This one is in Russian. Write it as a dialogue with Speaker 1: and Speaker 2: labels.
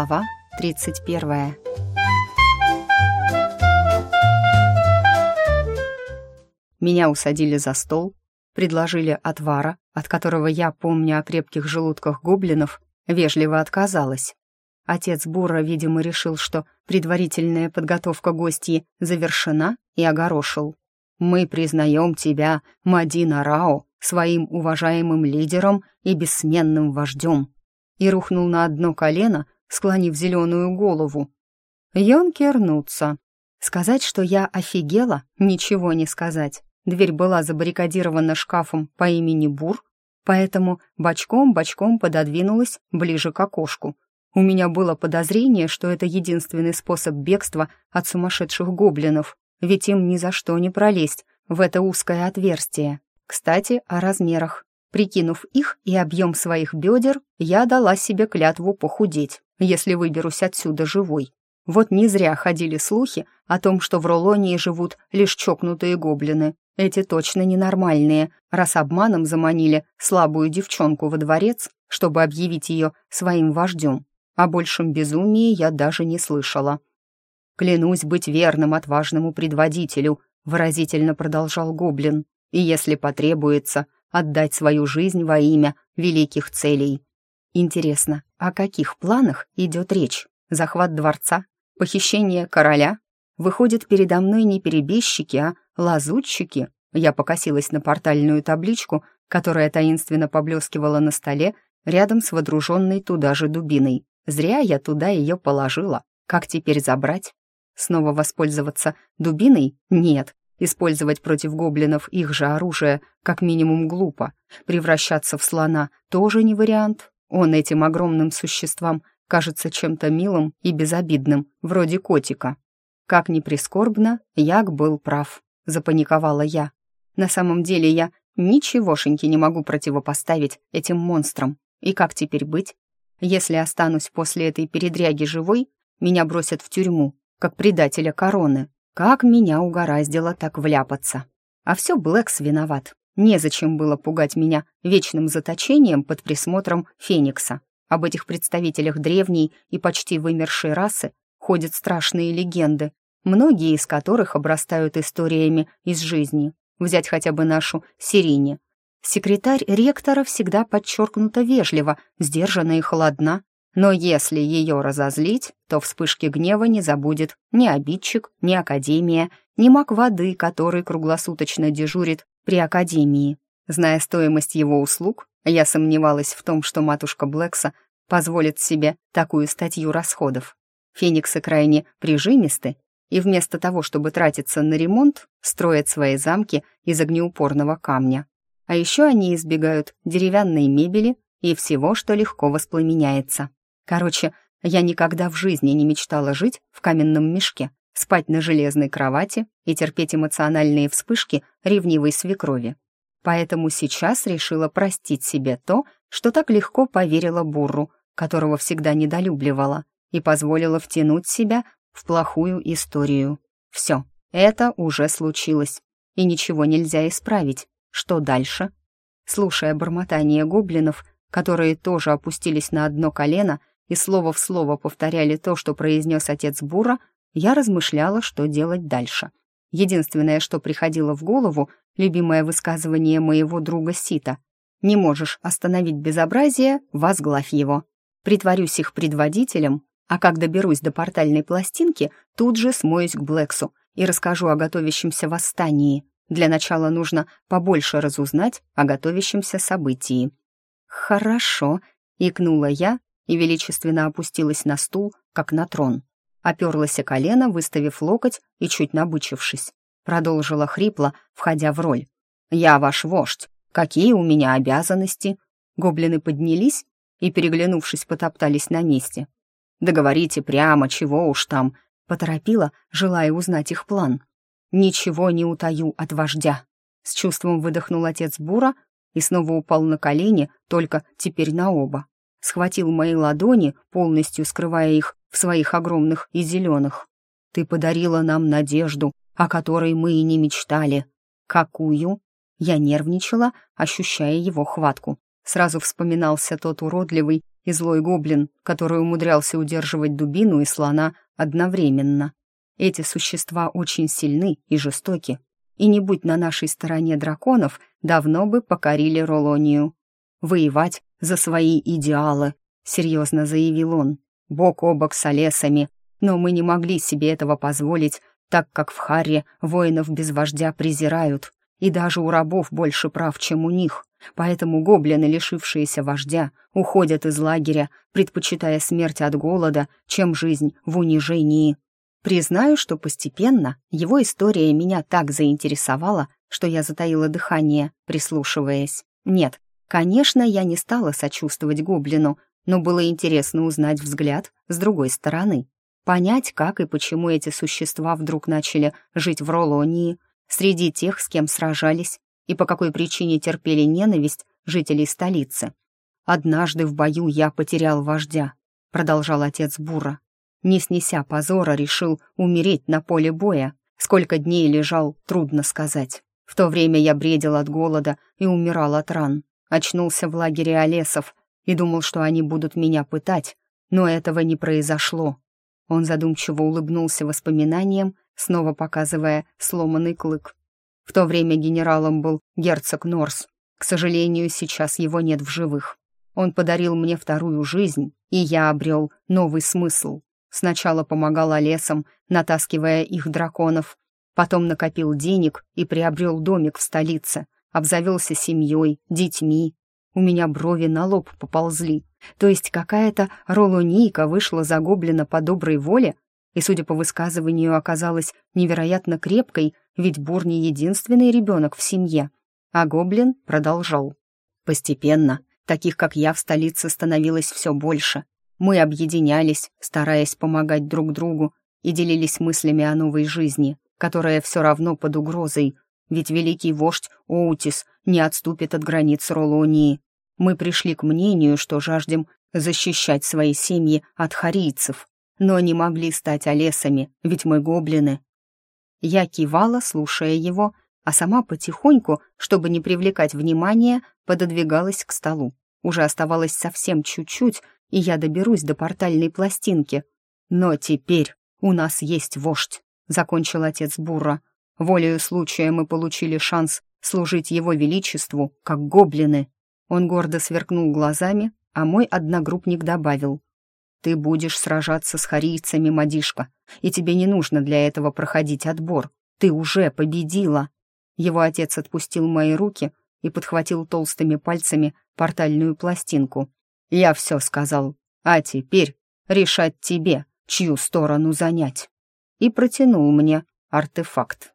Speaker 1: Глава 31 Меня усадили за стол, предложили отвара, от которого я, помня о крепких желудках гоблинов, вежливо отказалась. Отец Бура, видимо, решил, что предварительная подготовка гостьи завершена и огорошил. «Мы признаем тебя, Мадина Рао, своим уважаемым лидером и бессменным вождем», и рухнул на одно колено, склонив зеленую голову. Йонкер Нутса. Сказать, что я офигела, ничего не сказать. Дверь была забаррикадирована шкафом по имени Бур, поэтому бочком-бочком пододвинулась ближе к окошку. У меня было подозрение, что это единственный способ бегства от сумасшедших гоблинов, ведь им ни за что не пролезть в это узкое отверстие. Кстати, о размерах. Прикинув их и объем своих бедер, я дала себе клятву похудеть, если выберусь отсюда живой. Вот не зря ходили слухи о том, что в Ролонии живут лишь чокнутые гоблины. Эти точно ненормальные, раз обманом заманили слабую девчонку во дворец, чтобы объявить ее своим вождем. О большем безумии я даже не слышала. «Клянусь быть верным отважному предводителю», — выразительно продолжал гоблин, «и если потребуется, отдать свою жизнь во имя великих целей». Интересно, о каких планах идет речь? Захват дворца? Похищение короля? Выходит, передо мной не перебежчики, а лазутчики? Я покосилась на портальную табличку, которая таинственно поблескивала на столе рядом с водруженной туда же дубиной. Зря я туда ее положила. Как теперь забрать? Снова воспользоваться дубиной? Нет. Использовать против гоблинов их же оружие как минимум глупо. Превращаться в слона тоже не вариант. Он этим огромным существам кажется чем-то милым и безобидным, вроде котика. Как ни прискорбно, Як был прав, запаниковала я. На самом деле я ничегошеньки не могу противопоставить этим монстрам. И как теперь быть? Если останусь после этой передряги живой, меня бросят в тюрьму, как предателя короны. Как меня угораздило так вляпаться. А все Блэкс виноват. Незачем было пугать меня вечным заточением под присмотром Феникса. Об этих представителях древней и почти вымершей расы ходят страшные легенды, многие из которых обрастают историями из жизни. Взять хотя бы нашу Сирине. Секретарь ректора всегда подчеркнуто вежливо, сдержанно и холодна, но если ее разозлить, то вспышки гнева не забудет ни обидчик, ни академия, ни маг воды, который круглосуточно дежурит при академии. Зная стоимость его услуг, я сомневалась в том, что матушка Блэкса позволит себе такую статью расходов. Фениксы крайне прижимисты, и вместо того, чтобы тратиться на ремонт, строят свои замки из огнеупорного камня. А еще они избегают деревянной мебели и всего, что легко воспламеняется. Короче, я никогда в жизни не мечтала жить в каменном мешке, спать на железной кровати и терпеть эмоциональные вспышки ревнивой свекрови. Поэтому сейчас решила простить себе то, что так легко поверила Бурру, которого всегда недолюбливала, и позволила втянуть себя в плохую историю. Все, это уже случилось, и ничего нельзя исправить. Что дальше? Слушая бормотание гоблинов, которые тоже опустились на одно колено и слово в слово повторяли то, что произнес отец Бура, я размышляла, что делать дальше. Единственное, что приходило в голову, любимое высказывание моего друга Сита. «Не можешь остановить безобразие, возглавь его». Притворюсь их предводителем, а как доберусь до портальной пластинки, тут же смоюсь к Блэксу и расскажу о готовящемся восстании. Для начала нужно побольше разузнать о готовящемся событии. «Хорошо», — икнула я, и величественно опустилась на стул, как на трон. Оперлась о колено, выставив локоть и чуть набычившись. Продолжила хрипло, входя в роль. «Я ваш вождь. Какие у меня обязанности?» Гоблины поднялись и, переглянувшись, потоптались на месте. «Договорите прямо, чего уж там», — поторопила, желая узнать их план. «Ничего не утаю от вождя», — с чувством выдохнул отец Бура и снова упал на колени, только теперь на оба схватил мои ладони, полностью скрывая их в своих огромных и зеленых. «Ты подарила нам надежду, о которой мы и не мечтали». «Какую?» Я нервничала, ощущая его хватку. Сразу вспоминался тот уродливый и злой гоблин, который умудрялся удерживать дубину и слона одновременно. Эти существа очень сильны и жестоки, и не будь на нашей стороне драконов, давно бы покорили Ролонию. Воевать за свои идеалы, серьезно заявил он, бок о бок с Олесами, но мы не могли себе этого позволить, так как в Харре воинов без вождя презирают, и даже у рабов больше прав, чем у них. Поэтому гоблины, лишившиеся вождя, уходят из лагеря, предпочитая смерть от голода, чем жизнь в унижении. Признаю, что постепенно его история меня так заинтересовала, что я затаила дыхание, прислушиваясь. Нет, конечно, я не стала сочувствовать гоблину, но было интересно узнать взгляд с другой стороны. Понять, как и почему эти существа вдруг начали жить в Ролонии, среди тех, с кем сражались, и по какой причине терпели ненависть жителей столицы. «Однажды в бою я потерял вождя», — продолжал отец Бура не снеся позора, решил умереть на поле боя. Сколько дней лежал, трудно сказать. В то время я бредил от голода и умирал от ран. Очнулся в лагере Олесов и думал, что они будут меня пытать, но этого не произошло. Он задумчиво улыбнулся воспоминаниям, снова показывая сломанный клык. В то время генералом был герцог Норс. К сожалению, сейчас его нет в живых. Он подарил мне вторую жизнь, и я обрел новый смысл. Сначала помогал Олесам, натаскивая их драконов, потом накопил денег и приобрел домик в столице, обзавелся семьей, детьми. У меня брови на лоб поползли. То есть какая-то ролунийка вышла за гоблина по доброй воле и, судя по высказыванию, оказалась невероятно крепкой, ведь Бур не единственный ребенок в семье. А гоблин продолжал. Постепенно таких, как я, в столице становилось все больше. Мы объединялись, стараясь помогать друг другу, и делились мыслями о новой жизни, которая все равно под угрозой, ведь великий вождь Оутис не отступит от границ Ролонии. Мы пришли к мнению, что жаждем защищать свои семьи от харийцев, но не могли стать олесами, ведь мы гоблины. Я кивала, слушая его, а сама потихоньку, чтобы не привлекать внимания, пододвигалась к столу. Уже оставалось совсем чуть-чуть, и я доберусь до портальной пластинки. Но теперь у нас есть вождь, закончил отец Бурра. Волею случая мы получили шанс служить его величеству, как гоблины. Он гордо сверкнул глазами, а мой одногруппник добавил. «Ты будешь сражаться с харийцами, Мадишка, и тебе не нужно для этого проходить отбор. Ты уже победила!» Его отец отпустил мои руки и подхватил толстыми пальцами портальную пластинку. Я все сказал. А теперь решать тебе, чью сторону занять. И протянул мне артефакт.